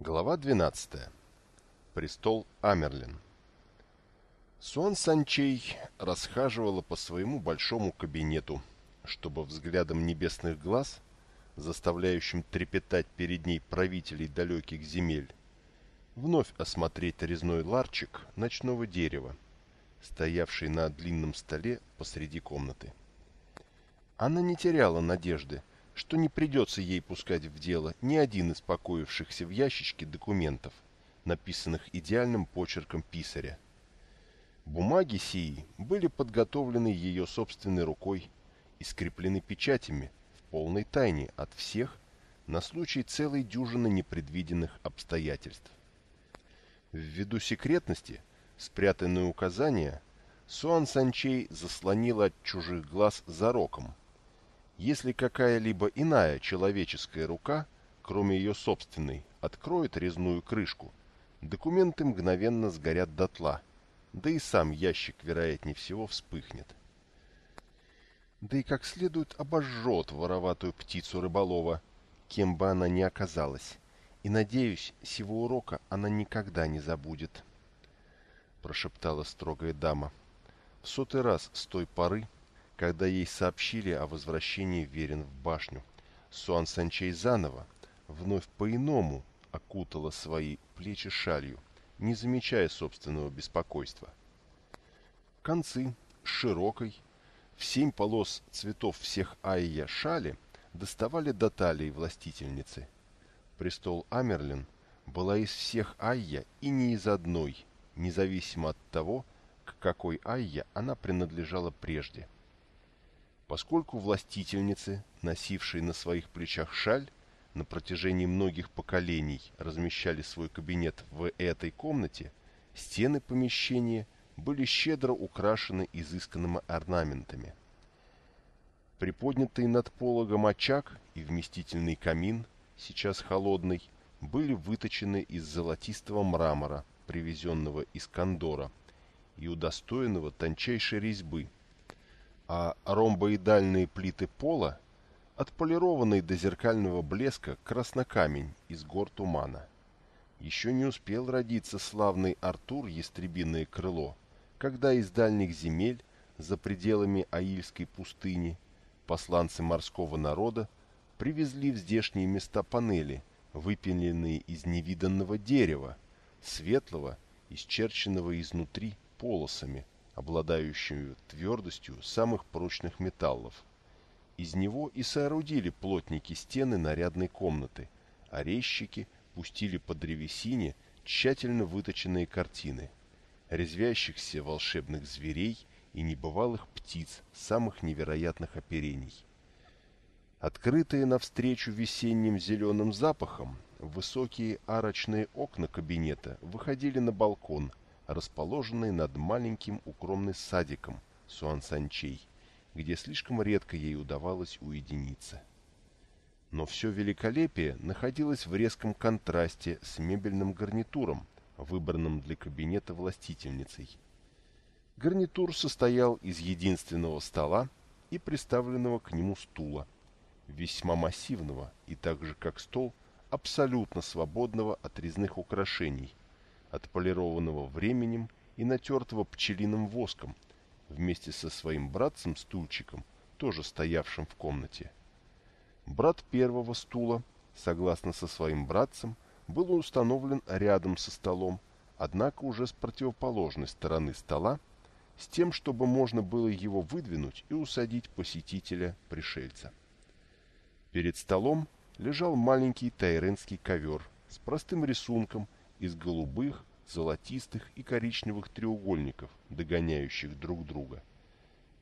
Глава 12. Престол Амерлин. Суан Санчей расхаживала по своему большому кабинету, чтобы взглядом небесных глаз, заставляющим трепетать перед ней правителей далеких земель, вновь осмотреть резной ларчик ночного дерева, стоявший на длинном столе посреди комнаты. Она не теряла надежды, что не придется ей пускать в дело ни один из покоившихся в ящичке документов, написанных идеальным почерком писаря. Бумаги сии были подготовлены ее собственной рукой и скреплены печатями в полной тайне от всех на случай целой дюжины непредвиденных обстоятельств. Ввиду секретности, спрятанные указания, Суан Санчей заслонила от чужих глаз зароком – если какая-либо иная человеческая рука, кроме ее собственной, откроет резную крышку, документы мгновенно сгорят дотла, да и сам ящик, вероятнее всего, вспыхнет. Да и как следует обожжет вороватую птицу рыболова, кем бы она ни оказалась, и, надеюсь, сего урока она никогда не забудет, — прошептала строгая дама. В сотый раз с той поры, когда ей сообщили о возвращении Верин в башню. Суан Санчей заново, вновь по-иному, окутала свои плечи шалью, не замечая собственного беспокойства. Концы широкой, в семь полос цветов всех айя шали доставали до талии властительницы. Престол Амерлин была из всех айя и не из одной, независимо от того, к какой айя она принадлежала прежде – Поскольку властительницы, носившие на своих плечах шаль, на протяжении многих поколений размещали свой кабинет в этой комнате, стены помещения были щедро украшены изысканными орнаментами. Приподнятый над пологом очаг и вместительный камин, сейчас холодный, были выточены из золотистого мрамора, привезенного из Кондора, и удостоенного тончайшей резьбы – а ромбоидальные плиты пола отполированный до зеркального блеска краснокамень из гор тумана. Еще не успел родиться славный Артур Ястребиное крыло, когда из дальних земель, за пределами Аильской пустыни, посланцы морского народа привезли в здешние места панели, выпиленные из невиданного дерева, светлого, исчерченного изнутри полосами, обладающую твердостью самых прочных металлов. Из него и соорудили плотники стены нарядной комнаты, а резчики пустили по древесине тщательно выточенные картины, резвящихся волшебных зверей и небывалых птиц самых невероятных оперений. Открытые навстречу весенним зеленым запахом, высокие арочные окна кабинета выходили на балкон – расположенной над маленьким укромным садиком Суансанчей, где слишком редко ей удавалось уединиться. Но все великолепие находилось в резком контрасте с мебельным гарнитуром, выбранным для кабинета властительницей. Гарнитур состоял из единственного стола и приставленного к нему стула, весьма массивного и так же как стол, абсолютно свободного от резных украшений, отполированного временем и натертого пчелиным воском, вместе со своим братцем-стульчиком, тоже стоявшим в комнате. Брат первого стула, согласно со своим братцем, был установлен рядом со столом, однако уже с противоположной стороны стола, с тем, чтобы можно было его выдвинуть и усадить посетителя-пришельца. Перед столом лежал маленький тайренский ковер с простым рисунком из голубых, золотистых и коричневых треугольников, догоняющих друг друга.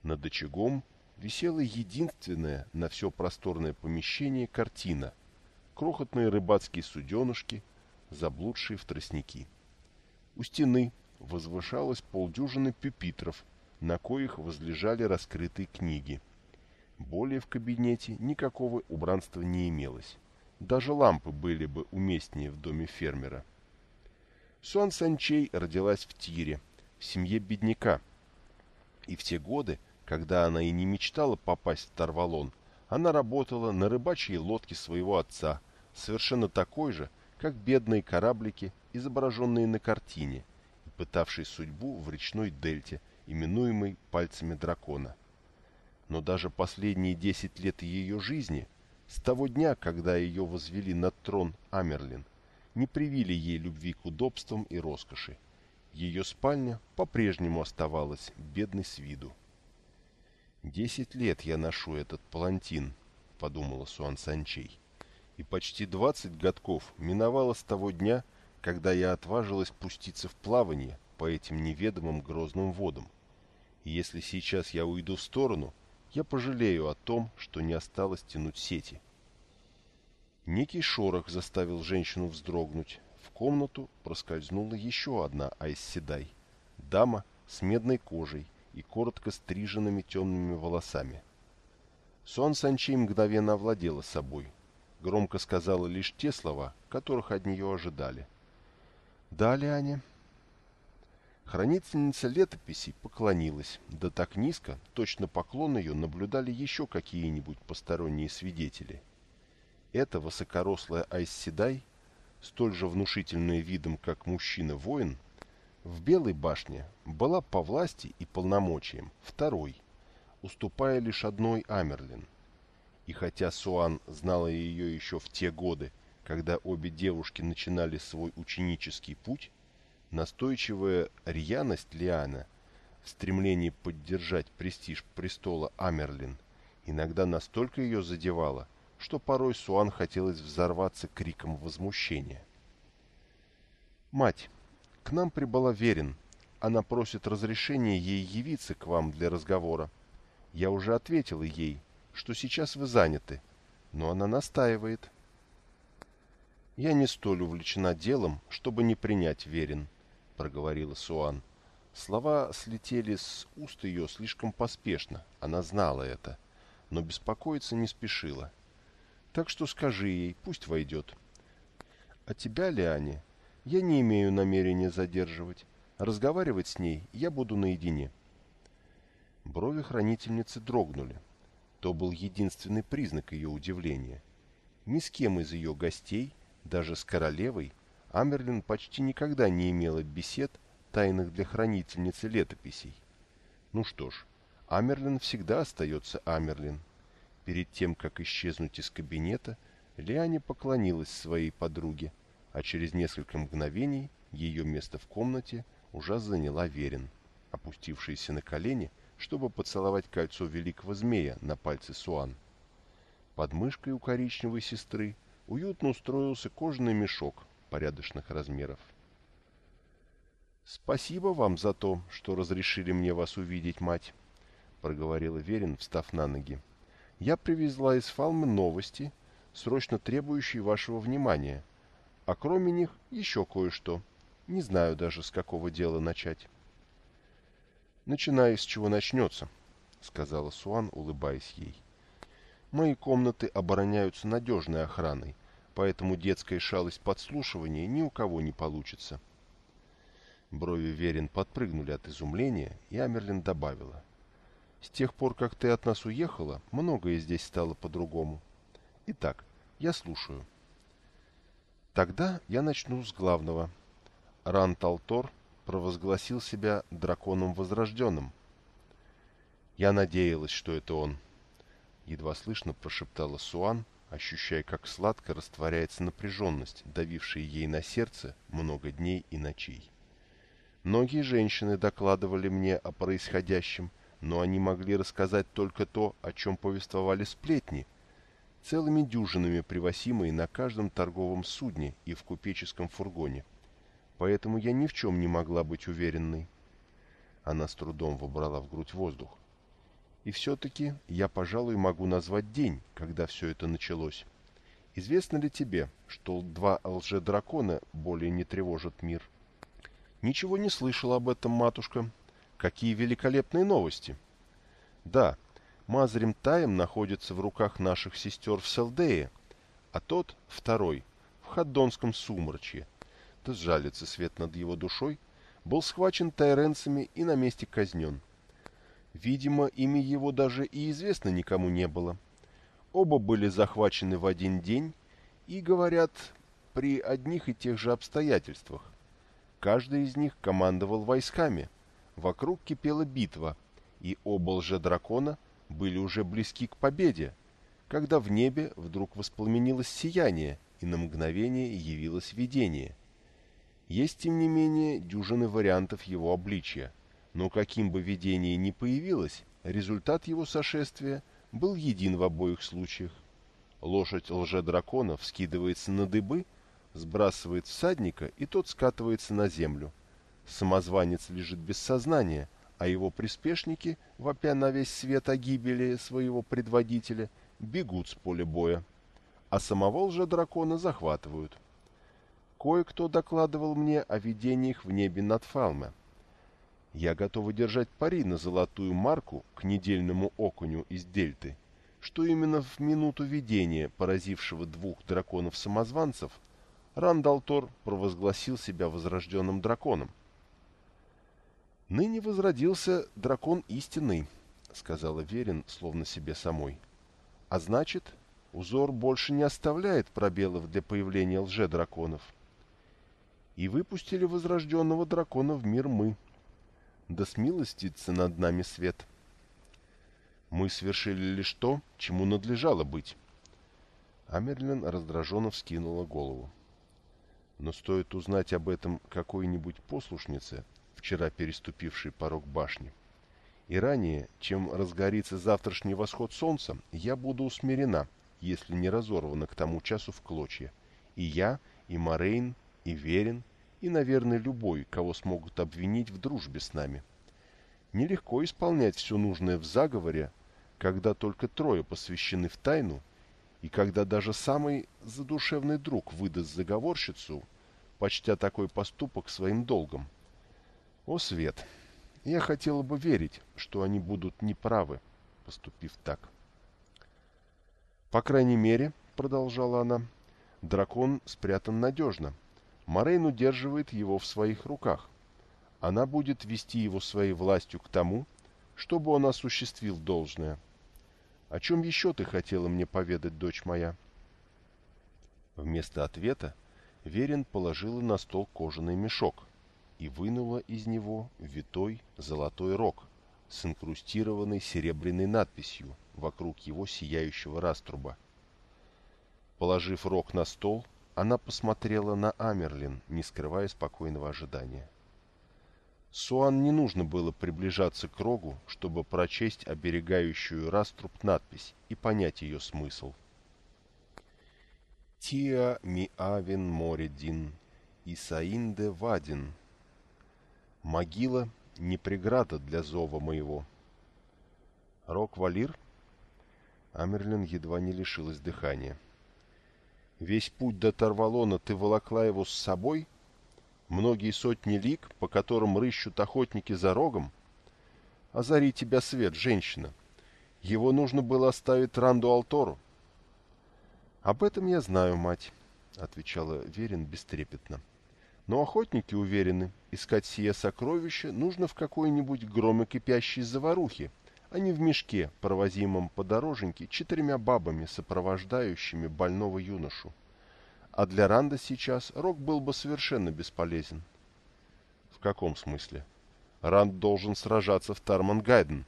Над очагом висела единственная на все просторное помещение картина – крохотные рыбацкие суденышки, заблудшие в тростники. У стены возвышалось полдюжины пюпитров, на коих возлежали раскрытые книги. Более в кабинете никакого убранства не имелось. Даже лампы были бы уместнее в доме фермера – Суан Санчей родилась в Тире, в семье бедняка. И в те годы, когда она и не мечтала попасть в Тарвалон, она работала на рыбачьей лодке своего отца, совершенно такой же, как бедные кораблики, изображенные на картине, и пытавший судьбу в речной дельте, именуемой пальцами дракона. Но даже последние десять лет ее жизни, с того дня, когда ее возвели на трон Амерлин, не привили ей любви к удобствам и роскоши. Ее спальня по-прежнему оставалась бедной с виду. «Десять лет я ношу этот палантин», — подумала Суан Санчей и почти двадцать годков миновало с того дня, когда я отважилась пуститься в плавание по этим неведомым грозным водам. И если сейчас я уйду в сторону, я пожалею о том, что не осталось тянуть сети. Некий шорох заставил женщину вздрогнуть. В комнату проскользнула еще одна Айсседай. Дама с медной кожей и коротко стриженными темными волосами. Сон Санчей мгновенно овладела собой, громко сказала лишь те слова, которых от нее ожидали. «Далее, Аня». Хранительница летописей поклонилась, да так низко, точно поклон ее наблюдали еще какие-нибудь посторонние свидетели. Эта высокорослая Айсседай, столь же внушительная видом, как мужчина-воин, в Белой башне была по власти и полномочиям второй, уступая лишь одной Амерлин – и хотя Суан знала ее еще в те годы, когда обе девушки начинали свой ученический путь, настойчивая рьяность Лиана в стремлении поддержать престиж престола Амерлин иногда настолько ее задевала, что порой Суан хотелось взорваться криком возмущения. «Мать, к нам прибыла Верин. Она просит разрешения ей явиться к вам для разговора. Я уже ответила ей, что сейчас вы заняты, но она настаивает. «Я не столь увлечена делом, чтобы не принять верен», — проговорила Суан. Слова слетели с уст ее слишком поспешно, она знала это, но беспокоиться не спешила. «Так что скажи ей, пусть войдет». «А тебя, Лиане, я не имею намерения задерживать. Разговаривать с ней я буду наедине». Брови хранительницы дрогнули. То был единственный признак ее удивления. Ни с кем из ее гостей, даже с королевой, Амерлин почти никогда не имела бесед, тайных для хранительницы летописей. Ну что ж, Амерлин всегда остается Амерлин. Перед тем, как исчезнуть из кабинета, Лиане поклонилась своей подруге, а через несколько мгновений ее место в комнате уже заняла Верин, опустившаяся на колени – чтобы поцеловать кольцо великого змея на пальце Суан. Под мышкой у коричневой сестры уютно устроился кожаный мешок порядочных размеров. «Спасибо вам за то, что разрешили мне вас увидеть, мать», — проговорила Верин, встав на ноги. «Я привезла из Фалмы новости, срочно требующие вашего внимания, а кроме них еще кое-что. Не знаю даже, с какого дела начать». «Начиная с чего начнется», — сказала Суан, улыбаясь ей. «Мои комнаты обороняются надежной охраной, поэтому детская шалость подслушивания ни у кого не получится». Брови Верин подпрыгнули от изумления, и Амерлин добавила. «С тех пор, как ты от нас уехала, многое здесь стало по-другому. Итак, я слушаю». «Тогда я начну с главного. Ран Талтор провозгласил себя драконом возрожденным. «Я надеялась, что это он», — едва слышно прошептала Суан, ощущая, как сладко растворяется напряженность, давившая ей на сердце много дней и ночей. Многие женщины докладывали мне о происходящем, но они могли рассказать только то, о чем повествовали сплетни, целыми дюжинами привозимые на каждом торговом судне и в купеческом фургоне поэтому я ни в чем не могла быть уверенной. Она с трудом вобрала в грудь воздух. И все-таки я, пожалуй, могу назвать день, когда все это началось. Известно ли тебе, что два лже-дракона более не тревожат мир? Ничего не слышал об этом, матушка. Какие великолепные новости! Да, Мазрим Таем находится в руках наших сестер в Селдее, а тот, второй, в Хаддонском сумрачье, будто сжалится свет над его душой, был схвачен тайренцами и на месте казнен. Видимо, имя его даже и известно никому не было. Оба были захвачены в один день и, говорят, при одних и тех же обстоятельствах. Каждый из них командовал войсками. Вокруг кипела битва, и оба лже-дракона были уже близки к победе, когда в небе вдруг воспламенилось сияние, и на мгновение явилось видение. Есть, тем не менее, дюжины вариантов его обличия, но каким бы видение ни появилось, результат его сошествия был един в обоих случаях. Лошадь лже-дракона вскидывается на дыбы, сбрасывает всадника, и тот скатывается на землю. Самозванец лежит без сознания, а его приспешники, вопя на весь свет о гибели своего предводителя, бегут с поля боя. А самого лже-дракона захватывают. Кое-кто докладывал мне о видениях в небе над Фалме. Я готова держать пари на золотую марку к недельному окуню из Дельты, что именно в минуту видения поразившего двух драконов-самозванцев Рандалтор провозгласил себя возрожденным драконом. «Ныне возродился дракон истинный», — сказала Верин, словно себе самой. «А значит, узор больше не оставляет пробелов для появления лже-драконов. И выпустили возрожденного дракона в мир мы. Да смилостится над нами свет. Мы совершили лишь то, чему надлежало быть». Амерлин раздраженно вскинула голову. Но стоит узнать об этом какой-нибудь послушнице, вчера переступившей порог башни. И ранее, чем разгорится завтрашний восход солнца, я буду усмирена, если не разорвана к тому часу в клочья. И я, и Морейн, и Верин, и, наверное, любой, кого смогут обвинить в дружбе с нами. Нелегко исполнять все нужное в заговоре, когда только трое посвящены в тайну, и когда даже самый задушевный друг выдаст заговорщицу, почтя такой поступок своим долгом. О, Свет! Я хотела бы верить, что они будут неправы, поступив так. По крайней мере, продолжала она, дракон спрятан надежно. Морейн удерживает его в своих руках. Она будет вести его своей властью к тому, чтобы он осуществил должное. О чем еще ты хотела мне поведать, дочь моя? Вместо ответа Верин положила на стол кожаный мешок и вынула из него витой золотой рог с инкрустированной серебряной надписью вокруг его сияющего раструба. Положив рог на стол, она посмотрела на Амерлин, не скрывая спокойного ожидания. Суан не нужно было приближаться к рогу, чтобы прочесть оберегающую раструб надпись и понять ее смысл. «Тиа миавин моредин, Исаинде вадин». «Могила не преграда для зова моего». «Рок Валир?» Амерлин едва не лишилась дыхания. «Весь путь до Тарвалона ты волокла его с собой?» многие сотни лик, по которым рыщут охотники за рогом? Озари тебя свет, женщина. Его нужно было оставить Ранду Алтору. Об этом я знаю, мать, — отвечала Верин бестрепетно. Но охотники уверены, искать сие сокровище нужно в какой-нибудь громокипящей заварухе, а не в мешке, провозимом по дороженьке четырьмя бабами, сопровождающими больного юношу а для Ранда сейчас Рок был бы совершенно бесполезен. В каком смысле? Ранд должен сражаться в Тармангайден.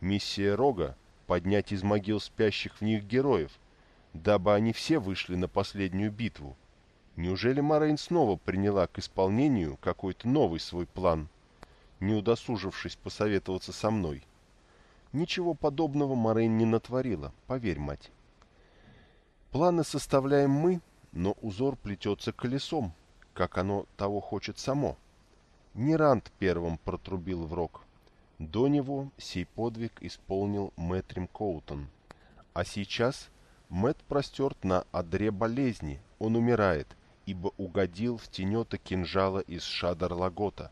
Миссия Рога — поднять из могил спящих в них героев, дабы они все вышли на последнюю битву. Неужели Морейн снова приняла к исполнению какой-то новый свой план, не удосужившись посоветоваться со мной? Ничего подобного Морейн не натворила, поверь, мать. Планы составляем мы — но узор плетется колесом, как оно того хочет само. Не Ранд первым протрубил в рог. До него сей подвиг исполнил Мэтрим Коутон. А сейчас Мэт простерт на одре болезни, он умирает, ибо угодил в тенета кинжала из Шадар-Лагота.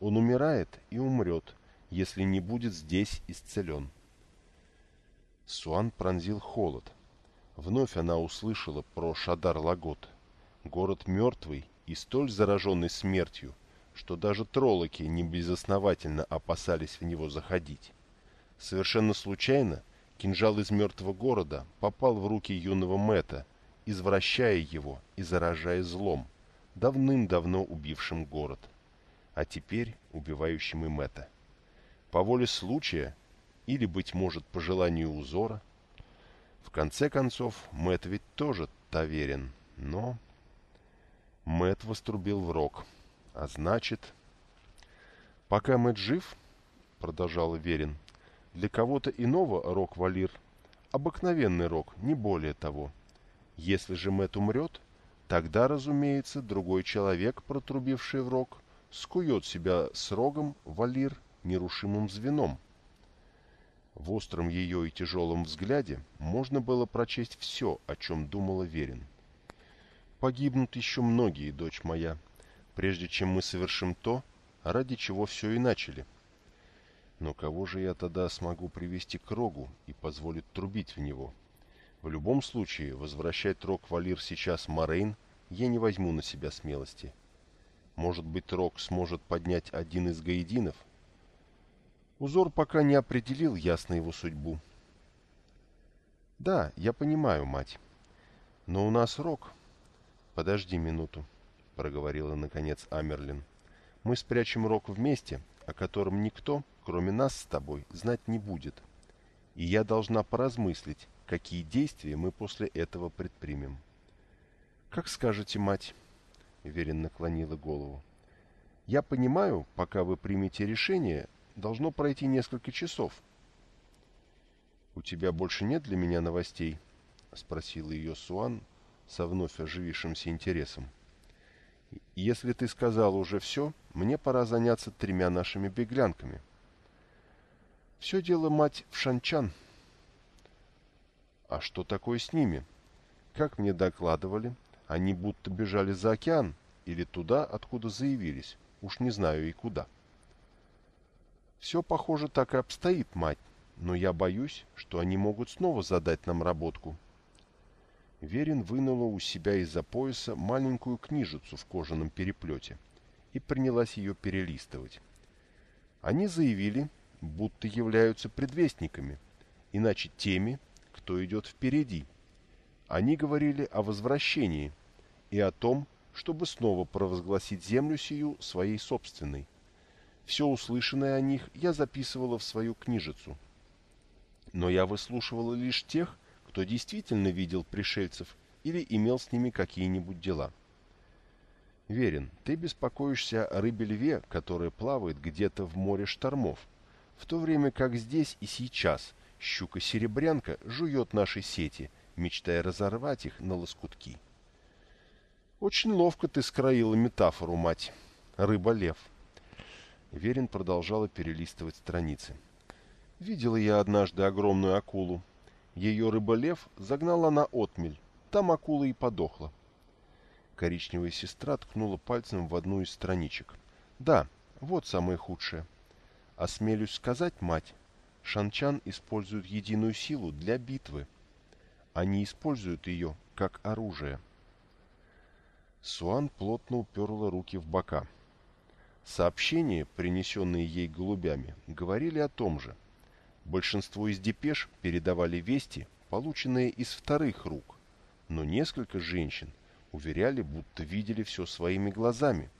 Он умирает и умрет, если не будет здесь исцелен. Суан пронзил холод. Вновь она услышала про Шадар-Лагот. Город мертвый и столь зараженный смертью, что даже троллоки небезосновательно опасались в него заходить. Совершенно случайно кинжал из мертвого города попал в руки юного Мэта, извращая его и заражая злом, давным-давно убившим город, а теперь убивающим и Мэтта. По воле случая, или, быть может, по желанию узора, в конце концов, Мэтт ведь тоже таверен, но... Мэтт вострубил в рог, а значит... Пока Мэтт жив, продолжал Верин, для кого-то иного рок-валир – обыкновенный рок, не более того. Если же Мэтт умрет, тогда, разумеется, другой человек, протрубивший в рог, скует себя с рогом валир нерушимым звеном. В остром ее и тяжелом взгляде можно было прочесть все, о чем думала Верин. «Погибнут еще многие, дочь моя, прежде чем мы совершим то, ради чего все и начали». Но кого же я тогда смогу привести к рогу и позволить трубить в него? В любом случае, возвращать рог Валир сейчас Морейн я не возьму на себя смелости. Может быть, рог сможет поднять один из гаединов? Узор пока не определил ясно его судьбу. Да, я понимаю, мать. Но у нас рог. Подожди минуту, проговорила наконец Амерлин. Мы спрячем рог вместе, о котором никто, кроме нас с тобой, знать не будет. И я должна поразмыслить, какие действия мы после этого предпримем. «Как скажете, мать?» — Верин наклонила голову. «Я понимаю, пока вы примете решение, должно пройти несколько часов». «У тебя больше нет для меня новостей?» — спросила ее Суан со вновь оживившимся интересом. «Если ты сказал уже все, мне пора заняться тремя нашими беглянками». Все дело, мать, в Шанчан. А что такое с ними? Как мне докладывали, они будто бежали за океан или туда, откуда заявились. Уж не знаю и куда. Все, похоже, так и обстоит, мать, но я боюсь, что они могут снова задать нам работку. Верин вынула у себя из-за пояса маленькую книжицу в кожаном переплете и принялась ее перелистывать. Они заявили, будто являются предвестниками, иначе теми, кто идет впереди. Они говорили о возвращении и о том, чтобы снова провозгласить землю сию своей собственной. Все услышанное о них я записывала в свою книжицу. Но я выслушивала лишь тех, кто действительно видел пришельцев или имел с ними какие-нибудь дела. Верен, ты беспокоишься о рыбе-льве, которая плавает где-то в море штормов, в то время как здесь и сейчас щука-серебрянка жует наши сети, мечтая разорвать их на лоскутки. Очень ловко ты скроила метафору, мать. Рыба-лев. Верин продолжала перелистывать страницы. Видела я однажды огромную акулу. Ее рыба-лев загнала на отмель. Там акула и подохла. Коричневая сестра ткнула пальцем в одну из страничек. Да, вот самое худшее. Осмелюсь сказать, мать, шанчан используют единую силу для битвы. Они используют ее как оружие. Суан плотно уперла руки в бока. Сообщения, принесенные ей голубями, говорили о том же. Большинство из депеш передавали вести, полученные из вторых рук, но несколько женщин уверяли, будто видели все своими глазами.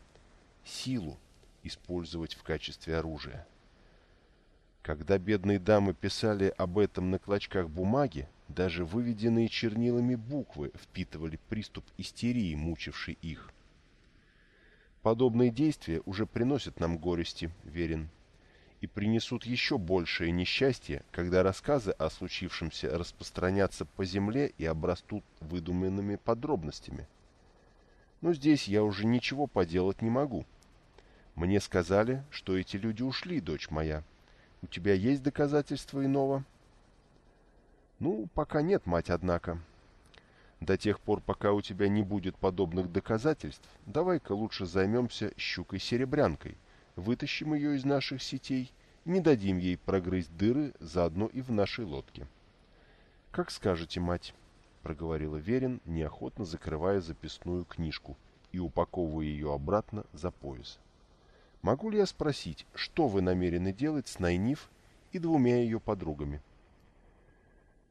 Силу использовать в качестве оружия. Когда бедные дамы писали об этом на клочках бумаги, даже выведенные чернилами буквы впитывали приступ истерии, мучивший их. Подобные действия уже приносят нам горести, верен, и принесут еще большее несчастье, когда рассказы о случившемся распространятся по земле и обрастут выдуманными подробностями. Но здесь я уже ничего поделать не могу. Мне сказали, что эти люди ушли, дочь моя, — у тебя есть доказательства иного? Ну, пока нет, мать, однако. До тех пор, пока у тебя не будет подобных доказательств, давай-ка лучше займемся щукой-серебрянкой, вытащим ее из наших сетей и не дадим ей прогрызть дыры заодно и в нашей лодке. Как скажете, мать, проговорила Верин, неохотно закрывая записную книжку и упаковывая ее обратно за пояс. Могу ли я спросить, что вы намерены делать с Найниф и двумя ее подругами?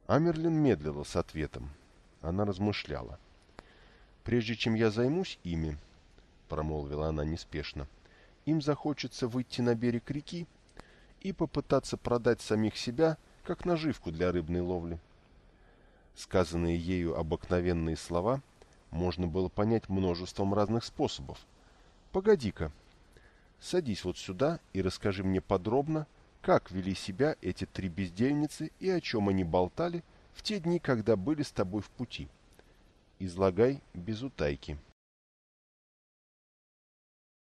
Амерлин медлила с ответом. Она размышляла. «Прежде чем я займусь ими, — промолвила она неспешно, — им захочется выйти на берег реки и попытаться продать самих себя, как наживку для рыбной ловли». Сказанные ею обыкновенные слова можно было понять множеством разных способов. «Погоди-ка, садись вот сюда и расскажи мне подробно, как вели себя эти три бездельницы и о чем они болтали в те дни, когда были с тобой в пути. Излагай без утайки».